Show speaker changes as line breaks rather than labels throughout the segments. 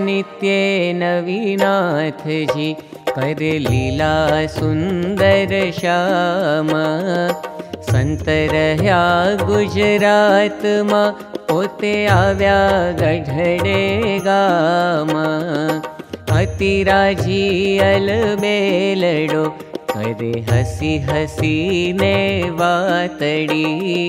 नित्ये नवीनाथ लीला सुन्दर श्याम। संत रह्या गुजरात मा पोते आव्या गढडे गाम। अति राजी अलबेलडो करे हसी हसी ने वातड़ी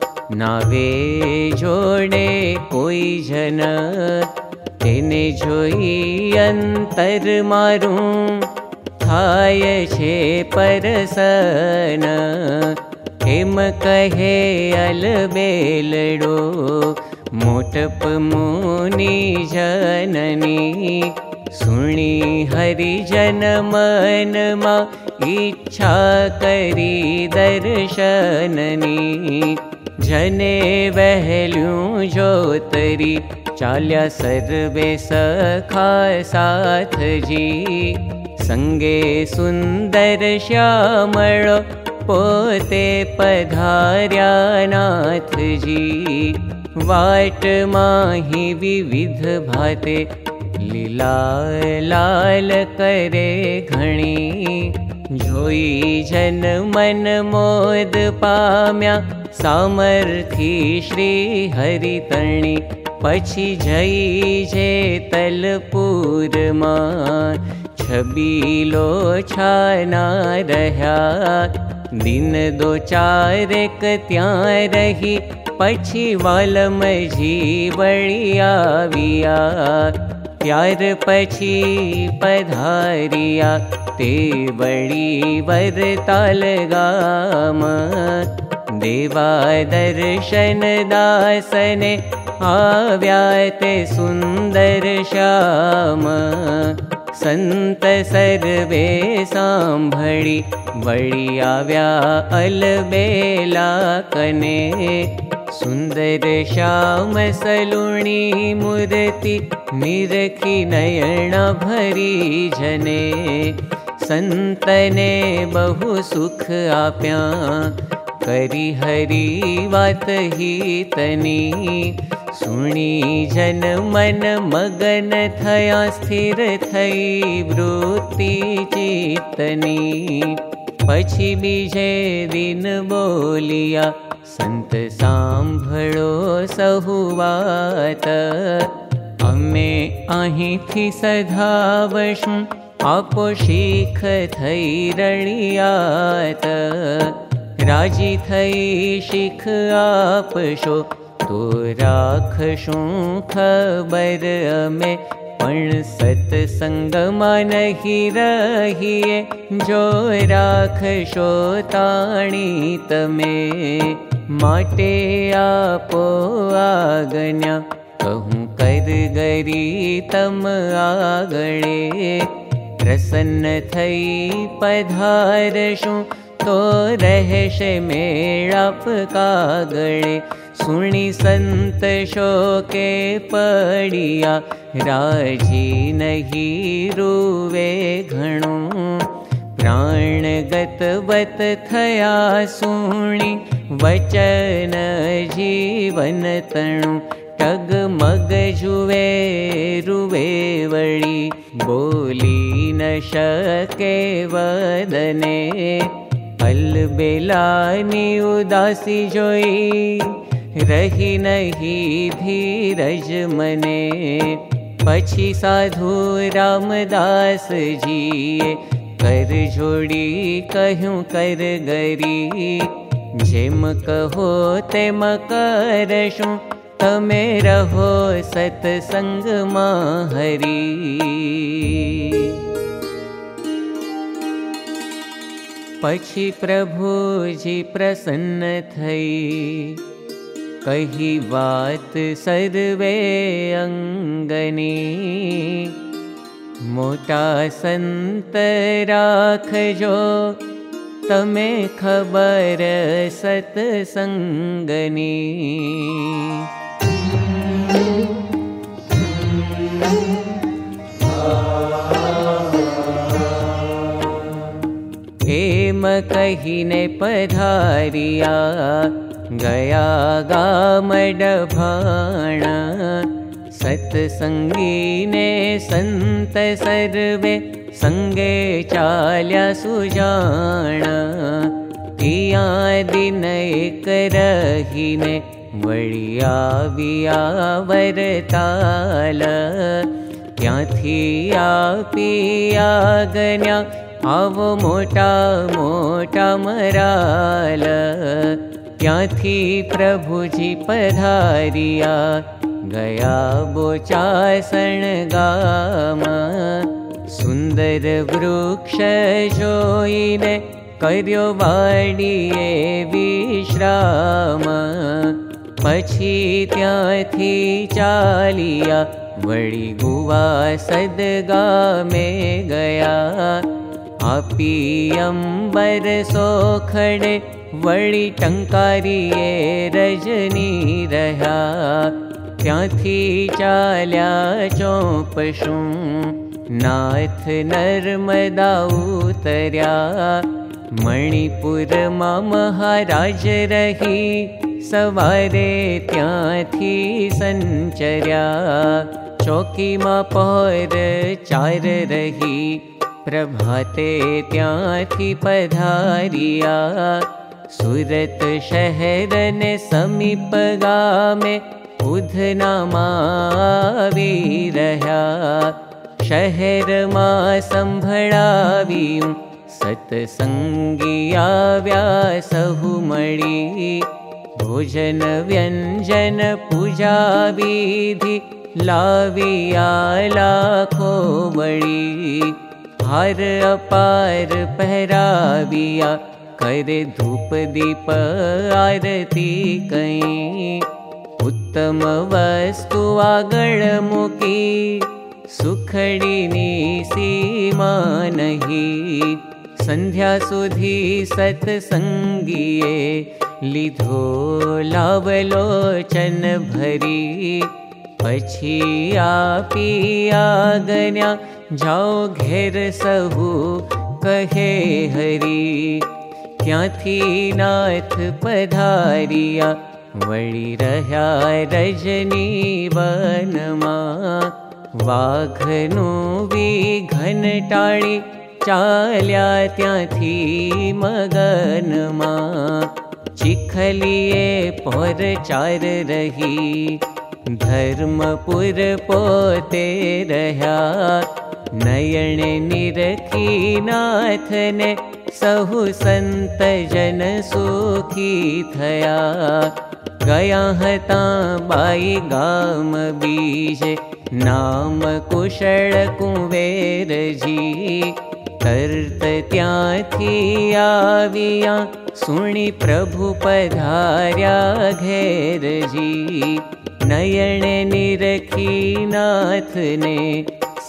लोक मा नावे जोड़े कोई जन तेने जोई अंतर मारू। थाय छे परसन हेम कहे अलबेलडो मोटप मुनि जननी सुणी हरिजन मन मा इच्छा करी दर्शननी जने वहल्यूं जोतरी चाल्या सर्वे सखा साथ जी। संगे सुंदर श्यामळो पोते पधार्या नाथ जी। वाट माही विविध भाते लीला लाल करे घणी मन मोद पि श्री हरितणि। पशी जय तलपूरमाबिलो चनाीन दोचारकही पशी वालम जी वळिया ત્યાર પછી પધાર્યા તે વળી વરતાલ ગામ દેવા દર્શન દાસને આવ્યા તે સુંદર શ્યામ संत सर्वे साम्भळि वळि आव्या अलबेला कने सुन्दर श्याम सलुणी मूर्ति निरखि नयन भरी जने संतने बहु सुख आप्या करी हरी वात ही तनी सुणी जन मन मगन थया स्थिर थई वृत्ति चितनी। पछी बीजे दिन बोलिया संत सांभळो सहुवात તમે અહીંથી સધાવશું આપોશીખ થઈ રળિયાત રાજી થઈ શીખ આપશો તો રાખશું ખબર અમે પણ સત્સંગમાં નહીં રહીએ જો રાખશો તાણી તમે માટે આપો रहि કહું गरी तम आगणे प्रसन्न सुणी संत शोके पड़िया राजी नहीं रुवे घणो। प्राण गत वत थया सुणी वचन जीवन जुवे रुवे बोली न शके वदने अलबेलानी उदासी जोई रही नहीं धीरज मने पछी साधु रामदास जी कर जोड़ी कहूँ कर गरी जेम कहो तेम करशुं हरी पछी प्रभुजी प्रसन्न थई। कही बात सर्वे अंगनी। मोटा संत राखजो तमे खबर सत्संगनी कहि ने पधारिया गया गा मडभणा सत्सङ्गीने संत सर् वे सङ्गे चल्या सु दिन करगिने मर्यारताल या थिया पिया गन्या આવો મોટા મોટા મરાલ ત્યાંથી પ્રભુજી પધારિયા ગયા બોચાસણ ગામ સુંદર વૃક્ષ જોઈને કર્યો વાડીએ વિશ્રામ પછી ત્યાંથી ચાલ્યા વળી ગુવા સદગામે ગયા आपीयम्बर सोखडे वळि टङ्कारिये रजनी रह्या त्याथी चाल्या चोपशु नाथ नर्मदा उतर्या। मणिपुर महाराज रही सवारे त्याथी सञ्चर्या चौकीमा चकीमा चार रही। प्रभाते त्याधारा सुरत शहरन समीप गामे उधनामा शरमा संभळावी सत्सङ्गी व्या सहु भोजन व्यञ्जन पूजा विधि लावी भार अपार पहराविया करे धूप दीप आरती कई उत्तम वस्तु आगळ उत्तमूकी सुखी सीमा नहीं संध्या सुधी सत्सङ्गीये लिधो लावलोचन भरी। પછી આપી આજ્ઞા જાઓ ઘેર સહુ કહે હરી ત્યાંથી નાથ પધારિયા વળી રહ્યા રજની વનમાં વાઘનું વિઘન ટાળી ચાલ્યા ત્યાંથી મગનમાં ચીખલીએ પર ચાર રહી धर्मपुर पोते रह्या नयन निरखी नाथने सहु संत जन सुखी थया गया हता बाई गाम बीज नाम कुशल कुबेर जी त्याथी आविया सुनी प्रभु पधार्या घेर जी नयन निरीनाथने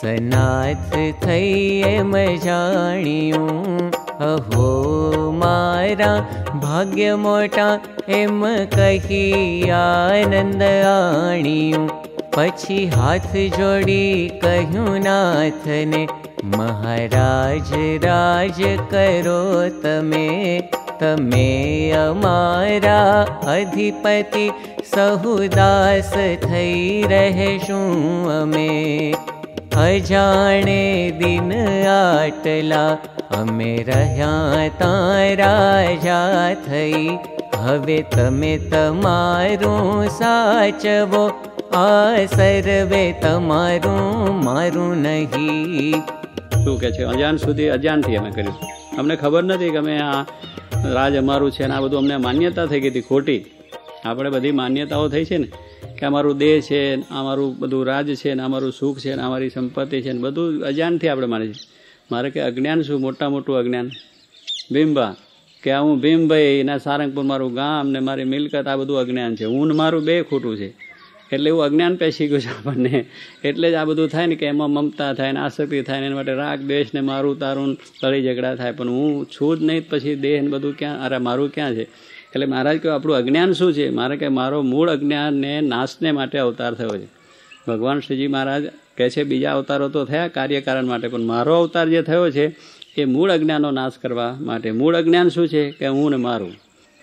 सनाथि अहो मारा भाग्य भाग्यमोटा एम् कह आनन्द पशी हा जो कहनाथ महाराज राज करो तमे। તમે અમારા અધિપતિ સહુદાસ થઈ રહેશું અમે. અજાણે દિન આટલા અમે રહ્યા તારા થઈ હવે તમે તમારું સાચવો, આ સર્વે તમારું મારું નહીં.
શું કે છે? અજાન સુધી અજાનથી અમે કરીશું અમને ખબર નથી કે અમે આ રાજ અમારું છે ને આ બધું અમને માન્યતા થઈ ગઈ હતી ખોટી. આપણે બધી માન્યતાઓ થઈ છે ને કે અમારું દેહ છે ને અમારું બધું રાજ છે ને અમારું સુખ છે ને અમારી સંપત્તિ છે ને બધું અજાનથી આપણે માને છે. મારે કે અજ્ઞાન શું? મોટા મોટું અજ્ઞાન. ભીમભા કે હું ભીમભાઈ એના સારંગપુર મારું ગામ ને મારી મિલકત આ બધું અજ્ઞાન છે. હું મારું બે ખોટું છે. એટલે એવું અજ્ઞાન પેસી ગયું છે આપણને એટલે જ આ બધું થાય ને કે એમાં મમતા થાય ને આસક્તિ થાય ને એના માટે રાગ દ્વેષ ને મારું તારું લડી ઝઘડા થાય પણ હું છું જ નહીં પછી દેહ ને બધું ક્યાં અરે મારું ક્યાં છે એટલે મહારાજ કહ્યું આપણું અજ્ઞાન શું છે મારે કે મારો મૂળ અજ્ઞાનને નાશને માટે અવતાર થયો છે ભગવાન શ્રીજી મહારાજ કહે છે બીજા અવતારો તો થયા કાર્યકારણ માટે પણ મારો અવતાર જે થયો છે એ મૂળ અજ્ઞાનનો નાશ કરવા માટે મૂળ અજ્ઞાન શું છે કે હું ને મારું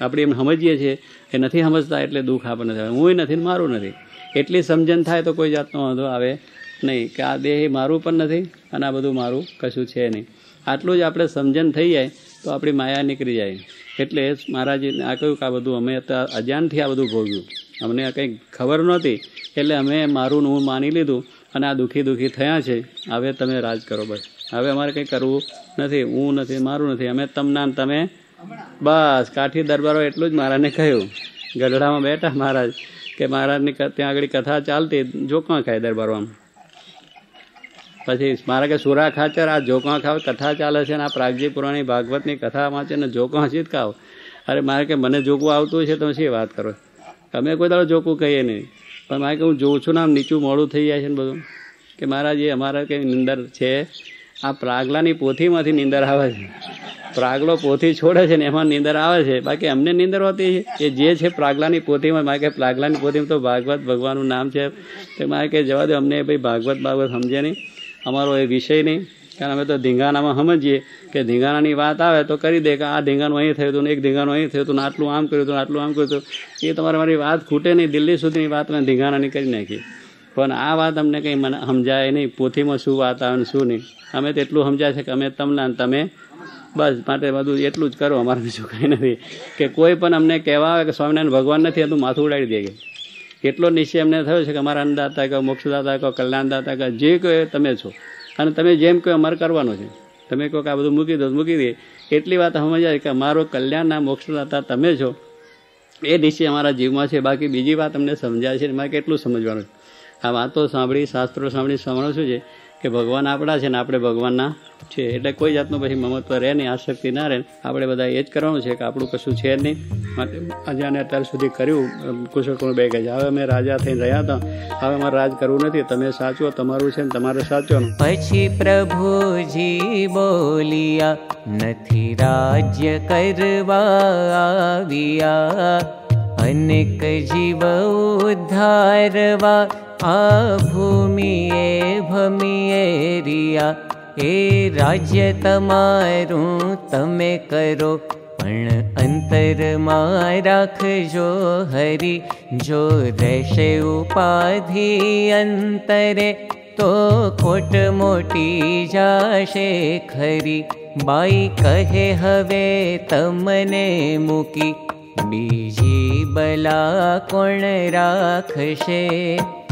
આપણે એમ સમજીએ છીએ એ નથી સમજતા એટલે દુઃખ આપણને થાય હું નથી મારું નથી એટલી સમજણ થાય તો કોઈ જાતનો વાંધો આવે નહીં. કે આ દેહ મારું પણ નથી અને આ બધું મારું કશું છે નહીં. આટલું જ આપણે સમજણ થઈ જાય તો આપણી માયા નીકળી જાય. એટલે મહારાજીને આ કહ્યું કે આ બધું અમે અજાણથી આ બધું ભોગ્યું. અમને કંઈ ખબર નહોતી. એટલે અમે મારું હું માની લીધું અને આ દુઃખી દુઃખી થયા છે. હવે તમે રાજ કરો બસ. હવે અમારે કંઈ કરવું નથી. હું નથી, મારું નથી. અમે તમના તમે બસ. કાઠી દરબારો એટલું જ મહારાજને કહ્યું. ગઢડામાં બેઠા મહારાજ. કે મહારાજની ત્યાં આગળ કથા ચાલતી જોકમાં ખાય દરબારમાં. પછી મારા કે સુરા ખાચર, આ જોકવા ખાવ, કથા ચાલે છે ને આ પ્રાગજી પુરાણી ભાગવતની કથા વાંચે ને જોકવા ચીત ખાવ. અરે મારે કે મને જોકવું આવતું છે તો શી વાત કરો? અમે કોઈ દાડો જોકું કહીએ નહીં. પણ મારે કે હું જોઉં છું ને આમ નીચું મોડું થઈ જાય છે ને બધું. કે મારા જે અમારા કંઈ નિંદર છે આ પ્રાગલાની પોથીમાંથી નીંદર આવે છે. પ્રાગલો પોથી છોડે છે ને એમાં નીંદર આવે છે. બાકી અમને નીંદર હોતી છે? એ જે છે પ્રાગલાની પોથીમાં, મારે કે પ્રાગલાની પોથીમાં તો ભાગવત ભગવાનનું નામ છે. તે મારે કે જવા દે, અમને ભાઈ ભાગવત ભાગવત સમજે નહીં. અમારો એ વિષય નહીં. કારણ અમે તો ધીંગાણામાં સમજીએ કે ધીંગાણાની વાત આવે તો કરી દે કે આ ધીંગાનું અહીં થયું હતું ને એક ધીંગાનું અહીં થયું હતું ને આટલું આમ કર્યું હતું આટલું આમ કર્યું હતું. એ તમારે મારી વાત ખૂટે નહીં. દિલ્હી સુધીની વાત મેં ધીંગાણાની કરી નાખી. પણ આ વાત અમને કંઈ મને સમજાય નહીં. પોથીમાં શું વાત આવે શું નહીં. અમે તો એટલું સમજાય છે કે અમે તમને તમે બસ માટે બધું એટલું જ કરો. અમારે બીજું કંઈ નથી. કે કોઈ પણ અમને કહેવા આવે કે સ્વામિનારાયણ ભગવાન નથી એનું માથું ઉડાડી દે કે. એટલો નિશ્ચય અમને થયો છે કે અમારા અન્નદાતા કહો, મોક્ષદાતા કહો, કલ્યાણદાતા કહો, જે કહો તમે છો. અને તમે જેમ કહો અમારે કરવાનું છે. તમે કહો કે આ બધું મૂકી દો મૂકી દે. એટલી વાત સમજાય કે અમારો કલ્યાણના મોક્ષદાતા તમે છો. એ નિશ્ચય અમારા જીવમાં છે. બાકી બીજી વાત અમને સમજાય છે મારે કેટલું સમજવાનું છે? આ વાતો સાંભળી, શાસ્ત્રો સાંભળી સમણો શું છે? કે ભગવાન આપણા છે ને આપણે ભગવાનના છે એટલે કોઈ જાતનું પછી મમત્વ રહે નહીં, આસક્તિ ના રહે. આપણે બધા એ જ કરવાનું છે કે આપણું કશું છે નહીં. આજે આને અત્યાર સુધી કર્યું. કુશળ બે કહે છે હવે અમે રાજા થઈને રહ્યા હતા. હવે અમારે રાજ કરવું નથી. તમે સાચો, તમારું છે ને તમારે સાચો
પછી પ્રભુજી બોલિયા, નથી રાજ્ય કરવા આવ્યા. અનેક જીવ ઉદ્ધારવા આ ભૂમિએ ભમીએ રિયા એ રાજ્ય તમારું તમે કરો પણ અંતરમાં રાખજો હરી જો રહેશે ઉપાધિ અંતરે તો ખોટ મોટી જાશે ખરી બાઈ કહે હવે તમને મૂકી બીજી બલા કોણ રાખશે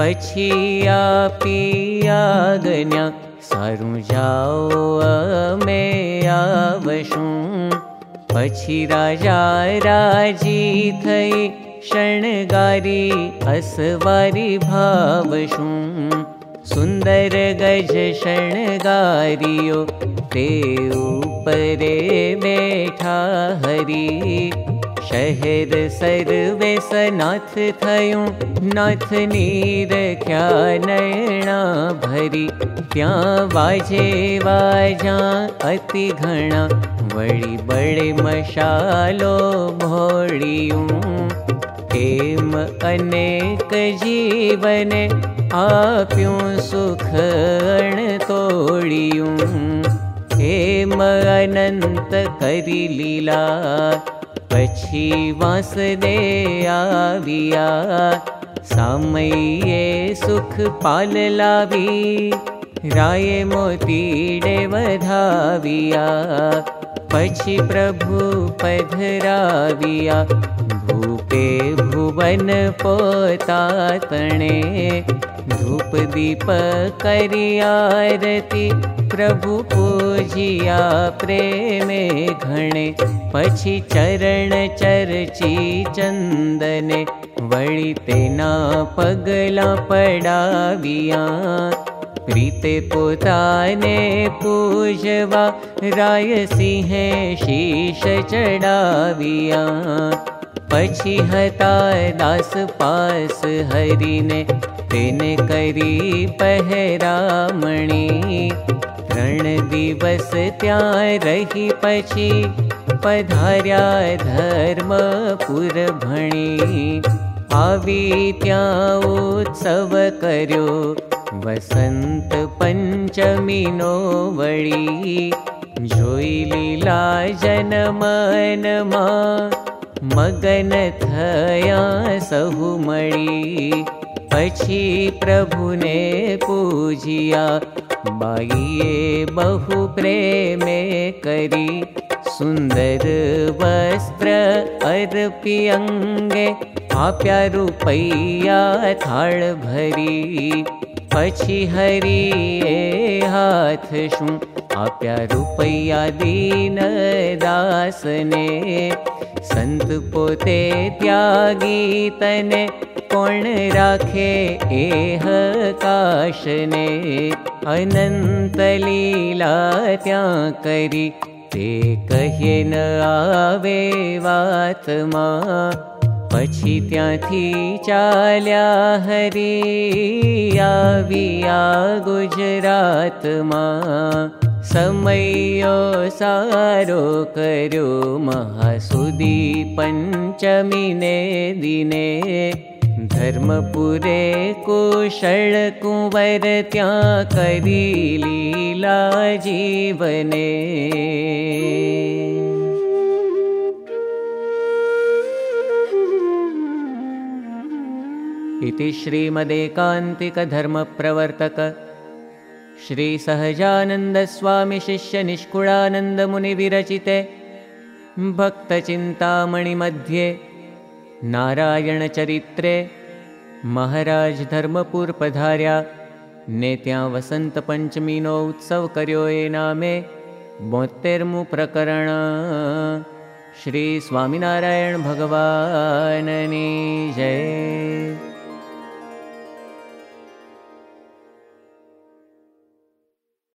પછી આપી આજ્ઞા સારું જાઓ અમે આવશું પછી રાજા રાજી થઈ શણગારી અસવારી ભાવશું સુંદર ગજ શણગારીઓ તે ઉપરે બેઠા હરી શહેર સર્વે સનાથ થયું નાથની રખ્યા નયણા ભરી ત્યાં વાજે વાજા અતિ ઘણા વળી બળે મશાલો ભોળિયું एम अनेक जीवने आप्यूं सुख तोड़ियूं एम अनंत करी लीला पछी वासदे आविया समये सुख पाल लावी। राये मोतीडे प्रभु पधराविया भुवन पोता धूप दीप करियारती प्रभु पूजिया प्रेमे घणे। पछी चरण चरची चंदने वळी तेना पगला पडाविया। प्रीते पोताने पूजवा राय सिंहे शीश चढ़ाविया पछी हता दास पास हरिने तेने करी पहरामणी त्रण दिवस त्या रही पछी पधार्या धर्मपुर भणी त्या उत्सव कर्यो वसंत पंचमी नो वळी जोई लीला जनमन मा मगन थया सहु मळी पछी प्रभुने पूजिया। बाईए बहु प्रेमे करी। सुंदर वस्त्र अर्पी अंगे आप्या रुपैया थाळ भरी। पछी हरी हाथ शू आप्या रुपैया दीन दासने संत पोते काशने। अनंत लीला त्या करी ते कहे न आवे वातमा पछी त्याथी चाल्या हरी गुजरातमा समयो सारो कर्यो महासुदी पंचमीने दिने। धर्मपुरे कुशल कुंवर त्या करी लीला जीवने। इति श्रीमदेकान्तिकधर्मप्रवर्तक श्रीसहजानन्दस्वामिशिष्यनिष्कुळानन्दमुनिविरचिते भक्तचिन्तामणिमध्ये नारायणचरित्रे महाराज धर्मपुर पधार्या नेत्या वसन्तपञ्चमीनो उत्सव कर्यो ए नामे बोत्तेर्मु प्रकरण श्री स्वामिनारायण भगवाननी जय